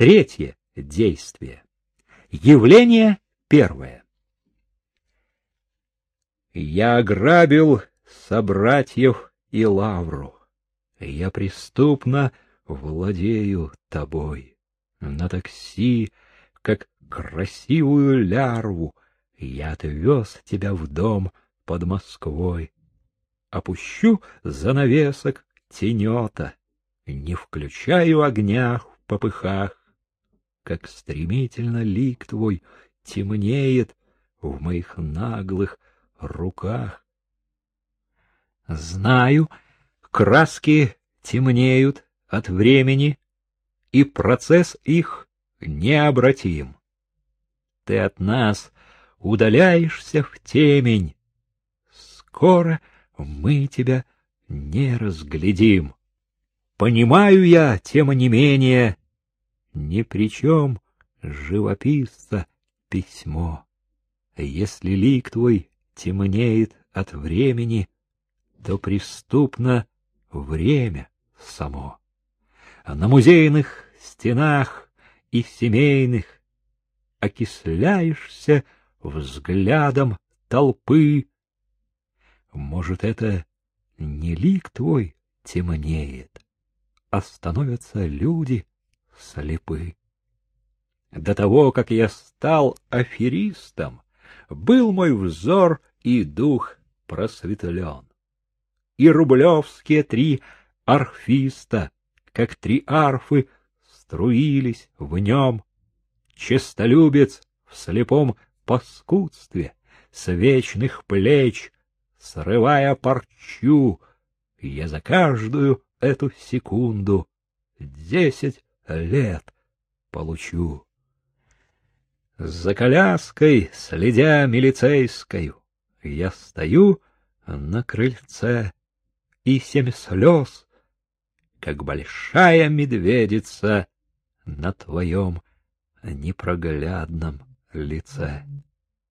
Третье действие. Явление первое. Я ограбил собратьев и лавру. Я преступно владею тобой. На такси, как красивую лярву, я отвез тебя в дом под Москвой. Опущу занавесок тенета, не включаю огня в попыхах. Как стремительно лик твой темнеет в моих наглых руках. Знаю, краски темнеют от времени, и процесс их необратим. Ты от нас удаляешься в темень. Скоро мы тебя не разглядим. Понимаю я, тем не менее, ни при чем живописца письмо. Если лик твой темнеет от времени, то преступно время само. А на музейных стенах и семейных окисляешься взглядом толпы. Может, это не лик твой темнеет, а становятся люди слепы. До того, как я стал аферистом, был мой взор и дух просветлен. И рублевские три арфиста, как три арфы, струились в нем. Честолюбец в слепом паскудстве, с вечных плеч, срывая парчу, я за каждую эту секунду десять лет получу. За коляской, следя милицейскою, я стою на крыльце, и семь слез, как большая медведица на твоем непроглядном лице.